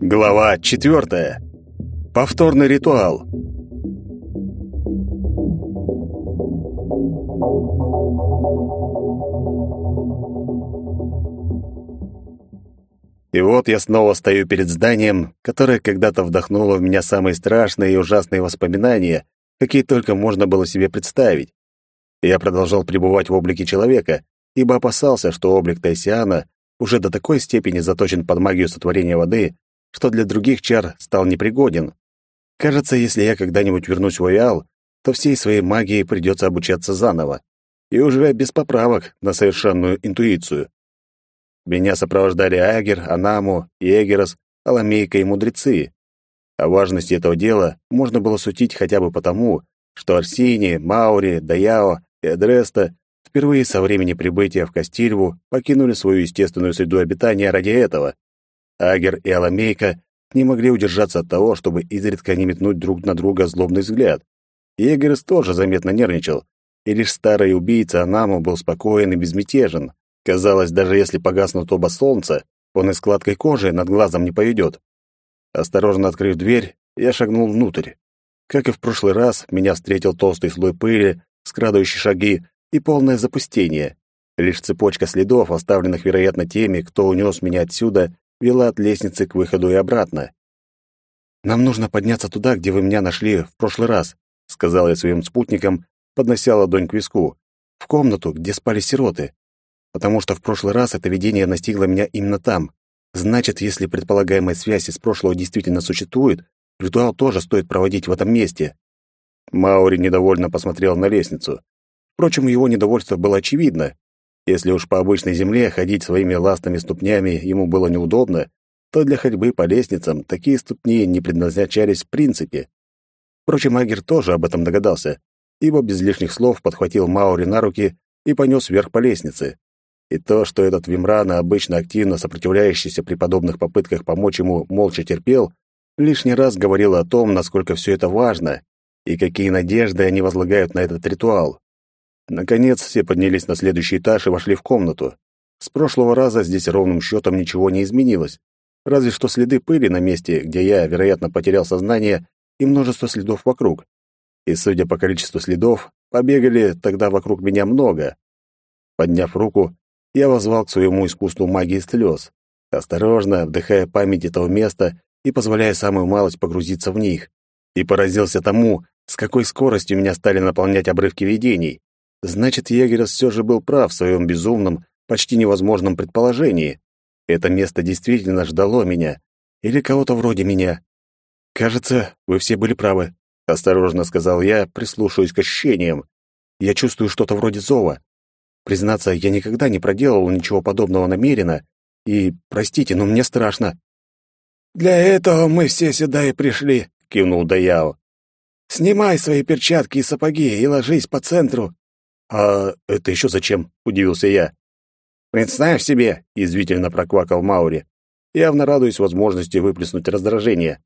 Глава четвертая. Повторный ритуал. И вот я снова стою перед зданием, которое когда-то вдохнуло в меня самые страшные и ужасные воспоминания, какие только можно было себе представить. Я продолжал пребывать в облике человека, ибо опасался, что облик Тайсиана уже до такой степени заточен под магию сотворения воды, что для других чар стал непригоден. Кажется, если я когда-нибудь вернусь в Оял, то всей своей магии придется обучаться заново, и уже без поправок на совершенную интуицию. Меня сопровождали Агер, Анаму, Егерос, Аламейка и мудрецы. О важности этого дела можно было сутить хотя бы потому, что Арсини, Маури, Даяо и Адреста впервые со времени прибытия в Кастильву покинули свою естественную среду обитания ради этого. Агер и Аламейка не могли удержаться от того, чтобы изредка не метнуть друг на друга злобный взгляд. Егерс тоже заметно нервничал, и лишь старый убийца Анаму был спокоен и безмятежен. Казалось, даже если погаснут оба солнца, он и складкой кожи над глазом не поведет. Осторожно открыв дверь, я шагнул внутрь. Как и в прошлый раз, меня встретил толстый слой пыли, скрадывающий шаги и полное запустение. Лишь цепочка следов, оставленных, вероятно, теми, кто унес меня отсюда, вела от лестницы к выходу и обратно. «Нам нужно подняться туда, где вы меня нашли в прошлый раз», — сказал я своим спутникам, поднося ладонь к виску, «в комнату, где спали сироты потому что в прошлый раз это видение настигло меня именно там. Значит, если предполагаемая связь из прошлого действительно существует, ритуал тоже стоит проводить в этом месте. Маури недовольно посмотрел на лестницу. Впрочем, его недовольство было очевидно. Если уж по обычной земле ходить своими ластными ступнями ему было неудобно, то для ходьбы по лестницам такие ступни не предназначались в принципе. Впрочем, Агер тоже об этом догадался, ибо без лишних слов подхватил Маури на руки и понес вверх по лестнице. И то, что этот Вимрана, обычно активно сопротивляющийся при подобных попытках помочь ему, молча терпел, лишний раз говорило о том, насколько все это важно и какие надежды они возлагают на этот ритуал. Наконец, все поднялись на следующий этаж и вошли в комнату. С прошлого раза здесь ровным счетом ничего не изменилось, разве что следы пыли на месте, где я, вероятно, потерял сознание, и множество следов вокруг. И, судя по количеству следов, побегали тогда вокруг меня много. Подняв руку, я возвал к своему искусству магии слез, осторожно вдыхая память этого места и позволяя самую малость погрузиться в них. И поразился тому, с какой скоростью меня стали наполнять обрывки видений. Значит, Егерс все же был прав в своем безумном, почти невозможном предположении. Это место действительно ждало меня. Или кого-то вроде меня. «Кажется, вы все были правы», — осторожно сказал я, прислушиваясь к ощущениям. «Я чувствую что-то вроде зова. Признаться, я никогда не проделывал ничего подобного намеренно, и, простите, но мне страшно». «Для этого мы все сюда и пришли», — кивнул Даяо. «Снимай свои перчатки и сапоги и ложись по центру». «А это еще зачем?» — удивился я. «Представь себе», — язвительно проквакал Маури, явно радуясь возможности выплеснуть раздражение.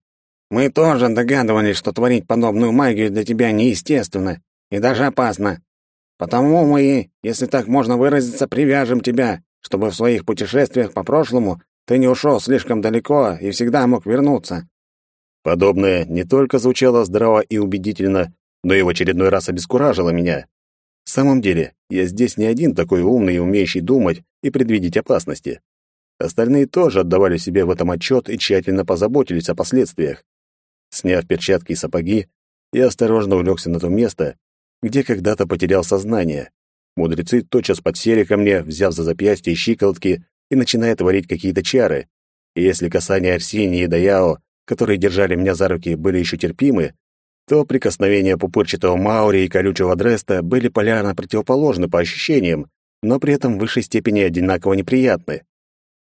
«Мы тоже догадывались, что творить подобную магию для тебя неестественно и даже опасно. Потому мы, если так можно выразиться, привяжем тебя, чтобы в своих путешествиях по прошлому ты не ушел слишком далеко и всегда мог вернуться». Подобное не только звучало здраво и убедительно, но и в очередной раз обескуражило меня. В самом деле, я здесь не один такой умный и умеющий думать и предвидеть опасности. Остальные тоже отдавали себе в этом отчет и тщательно позаботились о последствиях. Сняв перчатки и сапоги, я осторожно улегся на то место, где когда-то потерял сознание. Мудрецы тотчас подсели ко мне, взяв за запястье и щиколотки, и начиная творить какие-то чары. И если касания Арсении и Даяо, которые держали меня за руки, были еще терпимы, то прикосновения пупырчатого Маури и колючего Дреста были полярно противоположны по ощущениям, но при этом в высшей степени одинаково неприятны.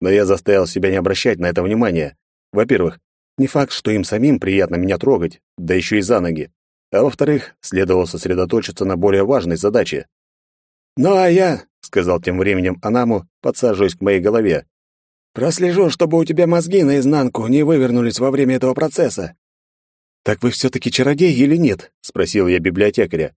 Но я заставил себя не обращать на это внимания. Во-первых, не факт, что им самим приятно меня трогать, да еще и за ноги а во-вторых, следовало сосредоточиться на более важной задаче. «Ну а я», — сказал тем временем Анаму, подсаживаясь к моей голове, «прослежу, чтобы у тебя мозги наизнанку не вывернулись во время этого процесса». «Так вы все-таки чародей или нет?» — спросил я библиотекаря.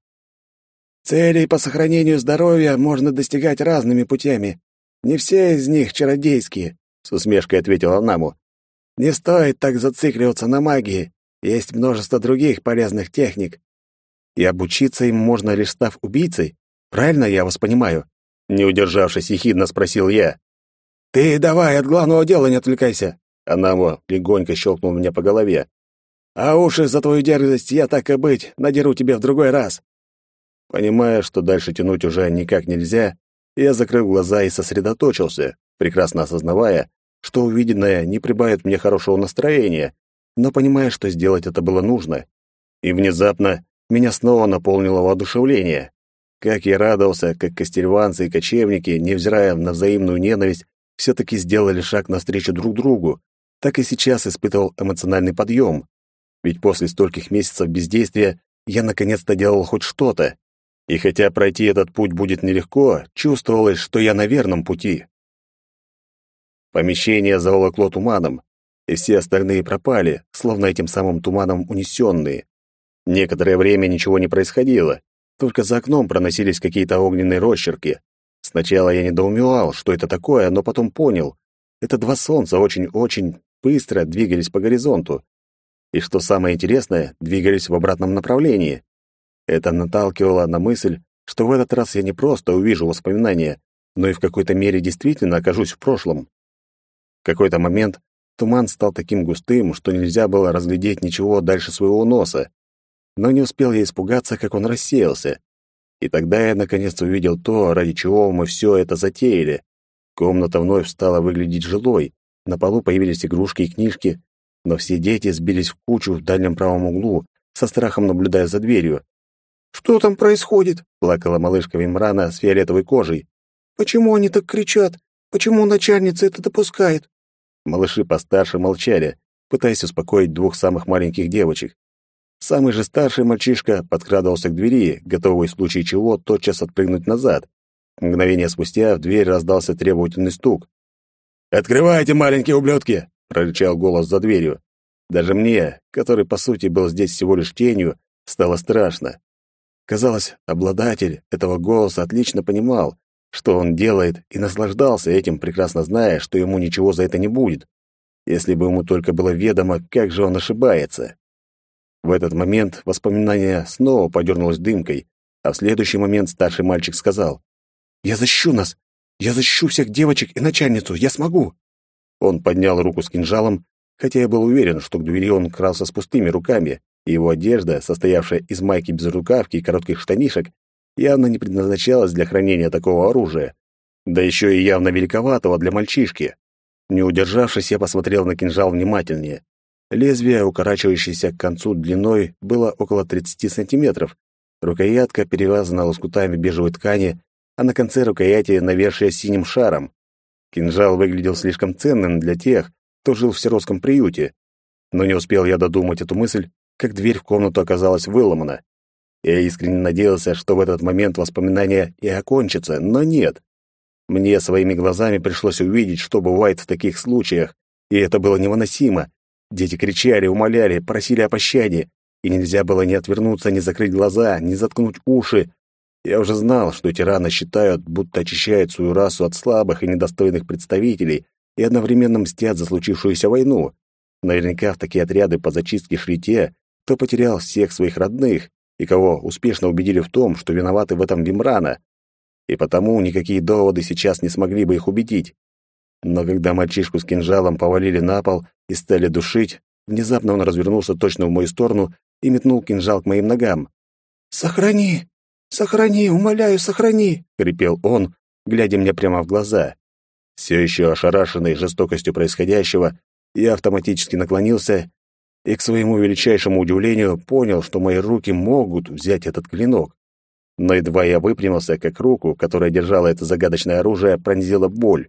Целей по сохранению здоровья можно достигать разными путями. Не все из них чародейские, с усмешкой ответила Наму. Не стоит так зацикливаться на магии. Есть множество других полезных техник. И обучиться им можно лишь став убийцей? Правильно я вас понимаю? Не удержавшись, ехидно спросил я. «Ты давай от главного дела не отвлекайся!» Анамо легонько щелкнул меня по голове. «А уши за твою дерзость я, так и быть, надеру тебе в другой раз!» Понимая, что дальше тянуть уже никак нельзя, я закрыл глаза и сосредоточился, прекрасно осознавая, что увиденное не прибавит мне хорошего настроения, но понимая, что сделать это было нужно. И внезапно меня снова наполнило воодушевление. Как я радовался, как костельванцы и кочевники, невзирая на взаимную ненависть, все-таки сделали шаг навстречу друг другу, так и сейчас испытывал эмоциональный подъем. Ведь после стольких месяцев бездействия я наконец-то делал хоть что-то. И хотя пройти этот путь будет нелегко, чувствовалось, что я на верном пути. Помещение заволокло туманом, и все остальные пропали, словно этим самым туманом унесенные. Некоторое время ничего не происходило, только за окном проносились какие-то огненные росчерки. Сначала я недоумевал, что это такое, но потом понял. Это два солнца очень-очень быстро двигались по горизонту. И что самое интересное, двигались в обратном направлении. Это наталкивало на мысль, что в этот раз я не просто увижу воспоминания, но и в какой-то мере действительно окажусь в прошлом. В какой-то момент туман стал таким густым, что нельзя было разглядеть ничего дальше своего носа. Но не успел я испугаться, как он рассеялся. И тогда я наконец увидел то, ради чего мы все это затеяли. Комната вновь стала выглядеть жилой, на полу появились игрушки и книжки, но все дети сбились в кучу в дальнем правом углу, со страхом наблюдая за дверью. «Что там происходит?» — плакала малышка Вимрана с фиолетовой кожей. «Почему они так кричат? Почему начальница это допускает?» Малыши постарше молчали, пытаясь успокоить двух самых маленьких девочек. Самый же старший мальчишка подкрадывался к двери, готовый в случае чего тотчас отпрыгнуть назад. Мгновение спустя в дверь раздался требовательный стук. «Открывайте, маленькие ублюдки!» — прорычал голос за дверью. Даже мне, который, по сути, был здесь всего лишь тенью, стало страшно. Казалось, обладатель этого голоса отлично понимал, что он делает, и наслаждался этим, прекрасно зная, что ему ничего за это не будет. Если бы ему только было ведомо, как же он ошибается. В этот момент воспоминание снова подернулось дымкой, а в следующий момент старший мальчик сказал, «Я защищу нас! Я защищу всех девочек и начальницу! Я смогу!» Он поднял руку с кинжалом, хотя я был уверен, что к двери он крался с пустыми руками, и его одежда, состоявшая из майки без рукавки и коротких штанишек, явно не предназначалась для хранения такого оружия, да еще и явно великоватого для мальчишки. Не удержавшись, я посмотрел на кинжал внимательнее. Лезвие, укорачивающееся к концу длиной, было около 30 сантиметров. Рукоятка перевязана лоскутами бежевой ткани, а на конце рукояти навершие синим шаром. Кинжал выглядел слишком ценным для тех, кто жил в сиротском приюте. Но не успел я додумать эту мысль, как дверь в комнату оказалась выломана. Я искренне надеялся, что в этот момент воспоминания и окончатся, но нет. Мне своими глазами пришлось увидеть, что бывает в таких случаях, и это было невыносимо. Дети кричали, умоляли, просили о пощаде, и нельзя было ни отвернуться, ни закрыть глаза, ни заткнуть уши. Я уже знал, что тираны считают, будто очищают свою расу от слабых и недостойных представителей и одновременно мстят за случившуюся войну. Наверняка в такие отряды по зачистке шли те, кто потерял всех своих родных, и кого успешно убедили в том, что виноваты в этом Вимрана, и потому никакие доводы сейчас не смогли бы их убедить. Но когда мальчишку с кинжалом повалили на пол и стали душить, внезапно он развернулся точно в мою сторону и метнул кинжал к моим ногам. «Сохрани! Сохрани! Умоляю, сохрани!» — хрипел он, глядя мне прямо в глаза. Все еще ошарашенный жестокостью происходящего, я автоматически наклонился и, к своему величайшему удивлению, понял, что мои руки могут взять этот клинок. Но едва я выпрямился, как руку, которая держала это загадочное оружие, пронзила боль.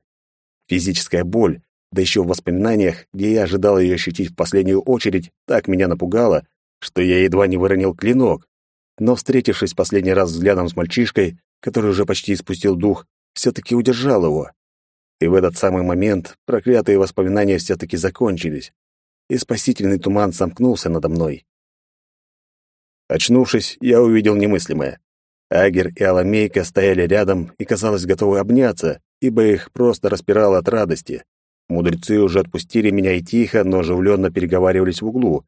Физическая боль, да еще в воспоминаниях, где я ожидал ее ощутить в последнюю очередь, так меня напугало, что я едва не выронил клинок. Но, встретившись последний раз взглядом с мальчишкой, который уже почти испустил дух, все-таки удержал его. И в этот самый момент проклятые воспоминания все-таки закончились и спасительный туман сомкнулся надо мной. Очнувшись, я увидел немыслимое. Агер и Аламейка стояли рядом и, казалось, готовы обняться, ибо их просто распирало от радости. Мудрецы уже отпустили меня и тихо, но оживленно переговаривались в углу.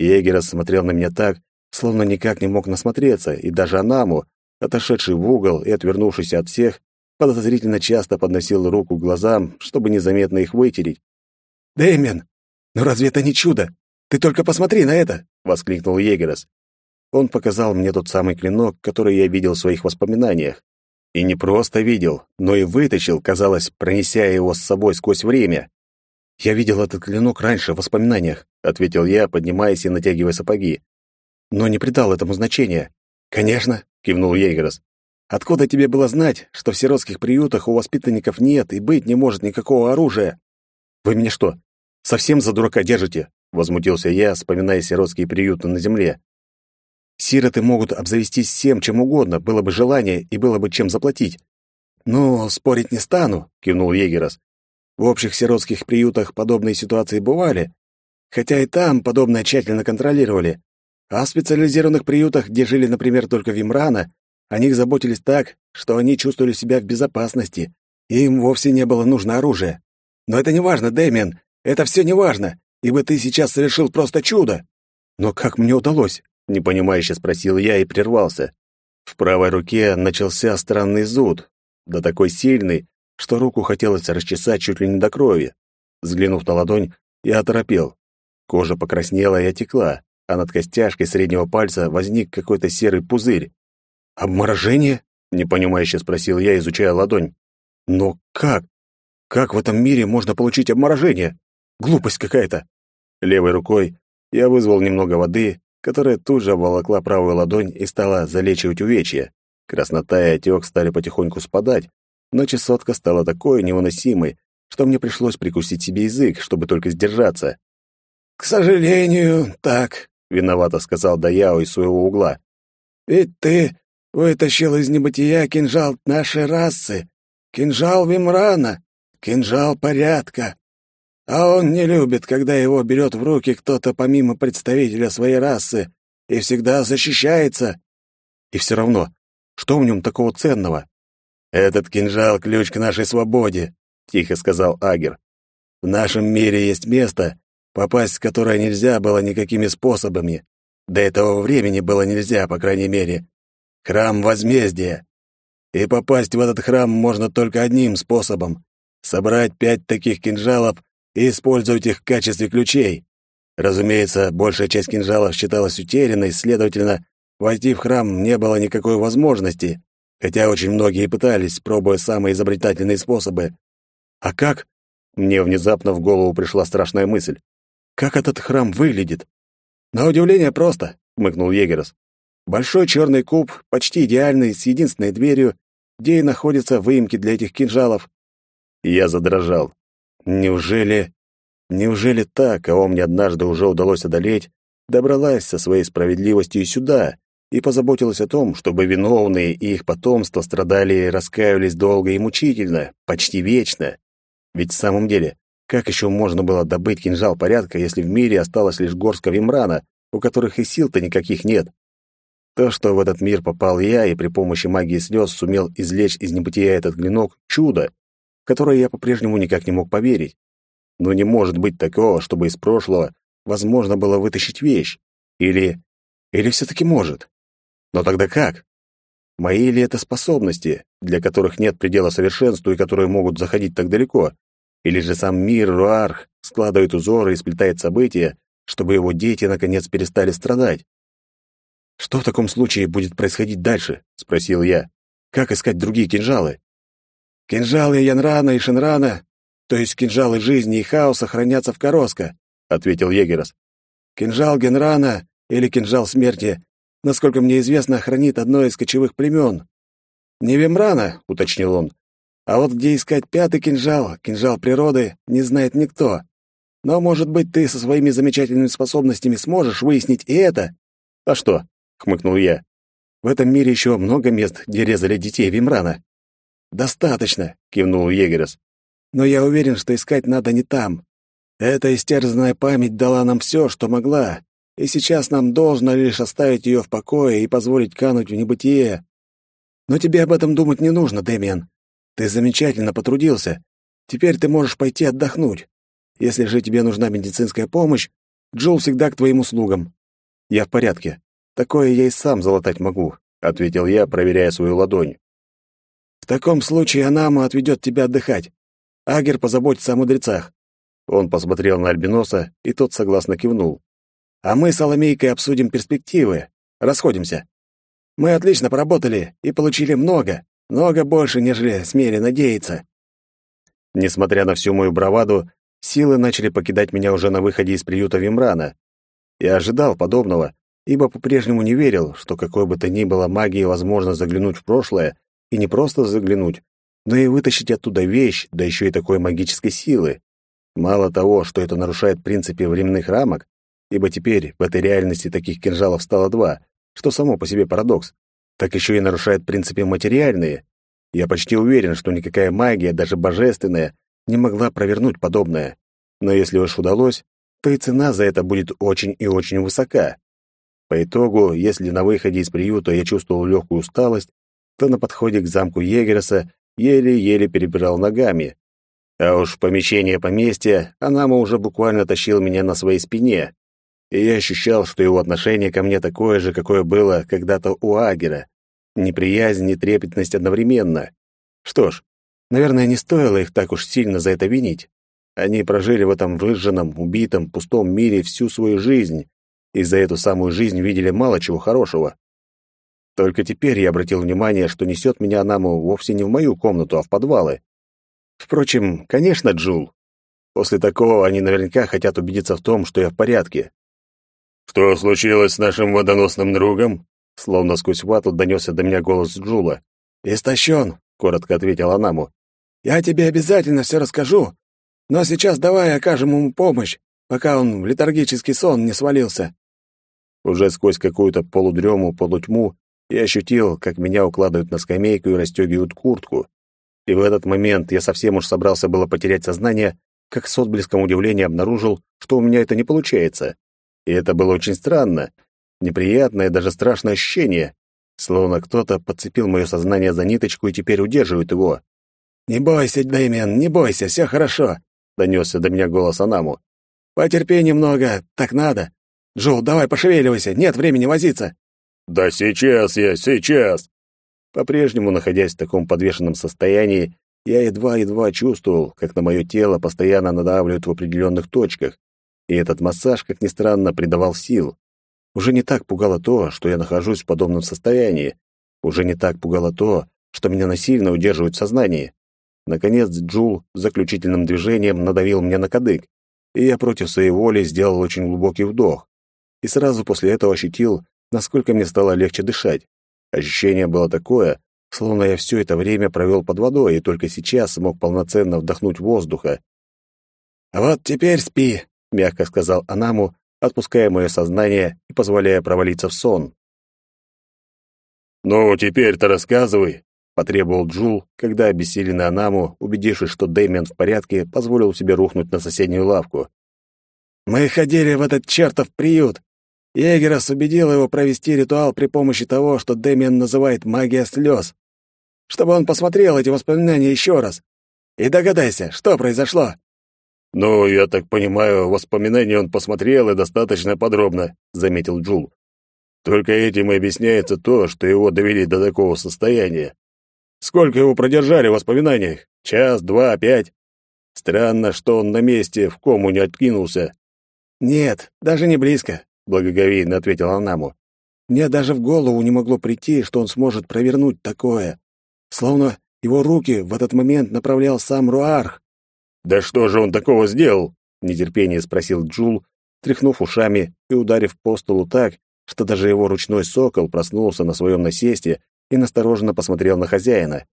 Егерос смотрел на меня так, словно никак не мог насмотреться, и даже Анаму, отошедший в угол и отвернувшийся от всех, подозрительно часто подносил руку к глазам, чтобы незаметно их вытереть. «Дэмиан, ну разве это не чудо? Ты только посмотри на это!» — воскликнул Егерос. Он показал мне тот самый клинок, который я видел в своих воспоминаниях. И не просто видел, но и вытащил, казалось, пронеся его с собой сквозь время. «Я видел этот клинок раньше в воспоминаниях», — ответил я, поднимаясь и натягивая сапоги. «Но не придал этому значения». «Конечно», — кивнул Ейгерс. «Откуда тебе было знать, что в сиротских приютах у воспитанников нет и быть не может никакого оружия?» «Вы меня что, совсем за дурака держите?» — возмутился я, вспоминая сиротские приюты на земле. Сироты могут обзавестись всем, чем угодно, было бы желание и было бы чем заплатить. «Ну, спорить не стану», — кивнул Егерос. «В общих сиротских приютах подобные ситуации бывали, хотя и там подобное тщательно контролировали. А в специализированных приютах, где жили, например, только Вимрана, о них заботились так, что они чувствовали себя в безопасности, и им вовсе не было нужно оружие. Но это не важно, Дэмиан, это все не важно, ибо ты сейчас совершил просто чудо. Но как мне удалось? непонимающе спросил я и прервался. В правой руке начался странный зуд, да такой сильный, что руку хотелось расчесать чуть ли не до крови. Взглянув на ладонь, я оторопел. Кожа покраснела и отекла, а над костяшкой среднего пальца возник какой-то серый пузырь. «Обморожение?» — непонимающе спросил я, изучая ладонь. «Но как? Как в этом мире можно получить обморожение? Глупость какая-то!» Левой рукой я вызвал немного воды которая тут же обволокла правую ладонь и стала залечивать увечья. Краснота и отек стали потихоньку спадать, но чесотка стала такой невыносимой, что мне пришлось прикусить себе язык, чтобы только сдержаться. «К сожалению, так», — виновато сказал Даяо из своего угла. «Ведь ты вытащил из небытия кинжал нашей расы, кинжал Вимрана, кинжал порядка. А он не любит, когда его берет в руки кто-то помимо представителя своей расы и всегда защищается. И все равно, что в нем такого ценного? Этот кинжал — ключ к нашей свободе, — тихо сказал Агер. В нашем мире есть место, попасть в которое нельзя было никакими способами. До этого времени было нельзя, по крайней мере. Храм возмездия. И попасть в этот храм можно только одним способом — собрать пять таких кинжалов и использовать их в качестве ключей. Разумеется, большая часть кинжалов считалась утерянной, следовательно, войти в храм не было никакой возможности, хотя очень многие пытались, пробуя самые изобретательные способы. А как? Мне внезапно в голову пришла страшная мысль. Как этот храм выглядит? На удивление просто, хмыкнул Егерос. Большой черный куб, почти идеальный, с единственной дверью, где и находятся выемки для этих кинжалов. Я задрожал. Неужели... Неужели та, кого мне однажды уже удалось одолеть, добралась со своей справедливостью сюда и позаботилась о том, чтобы виновные и их потомство страдали и раскаивались долго и мучительно, почти вечно? Ведь в самом деле, как еще можно было добыть кинжал порядка, если в мире осталось лишь горстка вимрана, у которых и сил-то никаких нет? То, что в этот мир попал я и при помощи магии слез сумел извлечь из небытия этот клинок — чудо которое я по-прежнему никак не мог поверить. Но не может быть такого, чтобы из прошлого возможно было вытащить вещь. Или... Или все-таки может. Но тогда как? Мои ли это способности, для которых нет предела совершенству и которые могут заходить так далеко? Или же сам мир Руарх складывает узоры и сплетает события, чтобы его дети наконец перестали страдать? «Что в таком случае будет происходить дальше?» — спросил я. «Как искать другие кинжалы?» «Кинжалы Янрана и Шинрана, то есть кинжалы жизни и хаоса, хранятся в Короско», — ответил Егерос. «Кинжал Генрана или кинжал смерти, насколько мне известно, хранит одно из кочевых племен. Не Вемрана», — уточнил он, «а вот где искать пятый кинжал, кинжал природы, не знает никто. Но, может быть, ты со своими замечательными способностями сможешь выяснить и это?» «А что?» — хмыкнул я. «В этом мире еще много мест, где резали детей Вимрана». «Достаточно», — кивнул Егерес. «Но я уверен, что искать надо не там. Эта истерзанная память дала нам все, что могла, и сейчас нам должно лишь оставить ее в покое и позволить кануть в небытие. Но тебе об этом думать не нужно, Дэмиан. Ты замечательно потрудился. Теперь ты можешь пойти отдохнуть. Если же тебе нужна медицинская помощь, Джул всегда к твоим услугам. Я в порядке. Такое я и сам залатать могу, ответил я, проверяя свою ладонь. В таком случае Анама отведет тебя отдыхать. Агер позаботится о мудрецах. Он посмотрел на Альбиноса, и тот согласно кивнул. А мы с Аламейкой обсудим перспективы. Расходимся. Мы отлично поработали и получили много, много больше, нежели смели надеяться. Несмотря на всю мою браваду, силы начали покидать меня уже на выходе из приюта Вимрана. Я ожидал подобного, ибо по-прежнему не верил, что какой бы то ни было магии возможно заглянуть в прошлое, и не просто заглянуть, но и вытащить оттуда вещь, да еще и такой магической силы. Мало того, что это нарушает принципы временных рамок, ибо теперь в этой реальности таких кинжалов стало два, что само по себе парадокс, так еще и нарушает принципы материальные. Я почти уверен, что никакая магия, даже божественная, не могла провернуть подобное. Но если уж удалось, то и цена за это будет очень и очень высока. По итогу, если на выходе из приюта я чувствовал легкую усталость, то на подходе к замку Егереса еле-еле перебирал ногами. А уж помещение поместья Анама уже буквально тащил меня на своей спине и я ощущал, что его отношение ко мне такое же, какое было когда-то у Агера. Неприязнь и трепетность одновременно. Что ж, наверное, не стоило их так уж сильно за это винить. Они прожили в этом выжженном, убитом, пустом мире всю свою жизнь, и за эту самую жизнь видели мало чего хорошего. Только теперь я обратил внимание, что несет меня Анаму вовсе не в мою комнату, а в подвалы. Впрочем, конечно, Джул. После такого они наверняка хотят убедиться в том, что я в порядке. «Что случилось с нашим водоносным другом?» Словно сквозь вату донесся до меня голос Джула. «Истощен», — коротко ответил Анаму. «Я тебе обязательно все расскажу, но сейчас давай окажем ему помощь, пока он в летаргический сон не свалился». Уже сквозь какую-то полудрему, полутьму я ощутил, как меня укладывают на скамейку и расстегивают куртку. И в этот момент я совсем уж собрался было потерять сознание, как с отблеском удивления обнаружил, что у меня это не получается. И это было очень странно, неприятное, даже страшное ощущение, словно кто-то подцепил мое сознание за ниточку и теперь удерживает его. «Не бойся, Дэмиан, не бойся, все хорошо», — донесся до меня голос Анаму. «Потерпи немного, так надо. Джул, давай пошевеливайся, нет времени возиться». «Да сейчас я, сейчас!» По-прежнему, находясь в таком подвешенном состоянии, я едва-едва чувствовал, как на мое тело постоянно надавливают в определенных точках, и этот массаж, как ни странно, придавал сил. Уже не так пугало то, что я нахожусь в подобном состоянии. Уже не так пугало то, что меня насильно удерживают в сознании. Наконец Джул заключительным движением надавил мне на кадык, и я против своей воли сделал очень глубокий вдох. И сразу после этого ощутил, насколько мне стало легче дышать. Ощущение было такое, словно я все это время провел под водой и только сейчас смог полноценно вдохнуть воздуха. «Вот теперь спи», мягко сказал Анаму, отпуская мое сознание и позволяя провалиться в сон. «Ну, теперь-то рассказывай», — потребовал Джул, когда обессиленный Анаму, убедившись, что Дэмиан в порядке, позволил себе рухнуть на соседнюю лавку. «Мы ходили в этот чертов приют. Егерас убедил его провести ритуал при помощи того, что Дэмиан называет магия слез, чтобы он посмотрел эти воспоминания еще раз. И догадайся, что произошло?» «Ну, я так понимаю, воспоминания он посмотрел и достаточно подробно», — заметил Джул. «Только этим и объясняется то, что его довели до такого состояния. Сколько его продержали в воспоминаниях? Час, два, пять? Странно, что он на месте в кому не откинулся». «Нет, даже не близко», — благоговейно ответил Анаму. «Мне даже в голову не могло прийти, что он сможет провернуть такое. Словно его руки в этот момент направлял сам Руарх. «Да что же он такого сделал?» — в нетерпении спросил Джул, тряхнув ушами и ударив по столу так, что даже его ручной сокол проснулся на своем насесте и настороженно посмотрел на хозяина.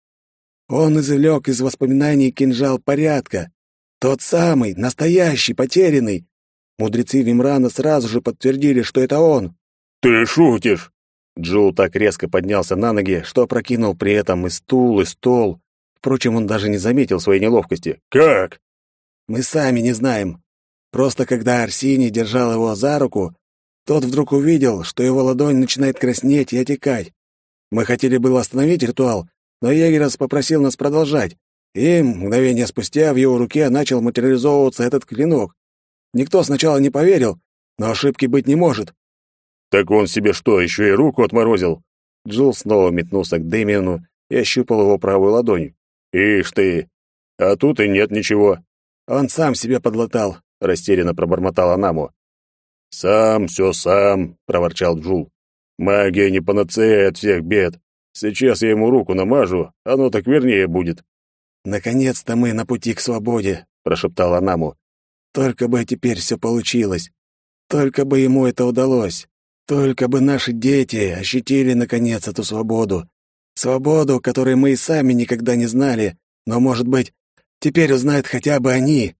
«Он извлек из воспоминаний кинжал порядка. Тот самый, настоящий, потерянный. Мудрецы Вимрана сразу же подтвердили, что это он». «Ты шутишь!» Джул так резко поднялся на ноги, что опрокинул при этом и стул, и стол, Впрочем, он даже не заметил своей неловкости. «Как?» «Мы сами не знаем. Просто когда Арсений держал его за руку, тот вдруг увидел, что его ладонь начинает краснеть и отекать. Мы хотели было остановить ритуал, но Егерас попросил нас продолжать, и мгновение спустя в его руке начал материализовываться этот клинок. Никто сначала не поверил, но ошибки быть не может. Так он себе что, еще и руку отморозил? Джул снова метнулся к Дэмиану и ощупал его правую ладонь. Ишь ты! А тут и нет ничего. Он сам себя подлатал, растерянно пробормотал Анаму. Сам, все сам, проворчал Джул. Магия не панацея от всех бед. Сейчас я ему руку намажу, оно так вернее будет. Наконец-то мы на пути к свободе, прошептал Анаму. Только бы теперь все получилось. Только бы ему это удалось. Только бы наши дети ощутили, наконец, эту свободу. Свободу, которой мы и сами никогда не знали, но, может быть, теперь узнают хотя бы они.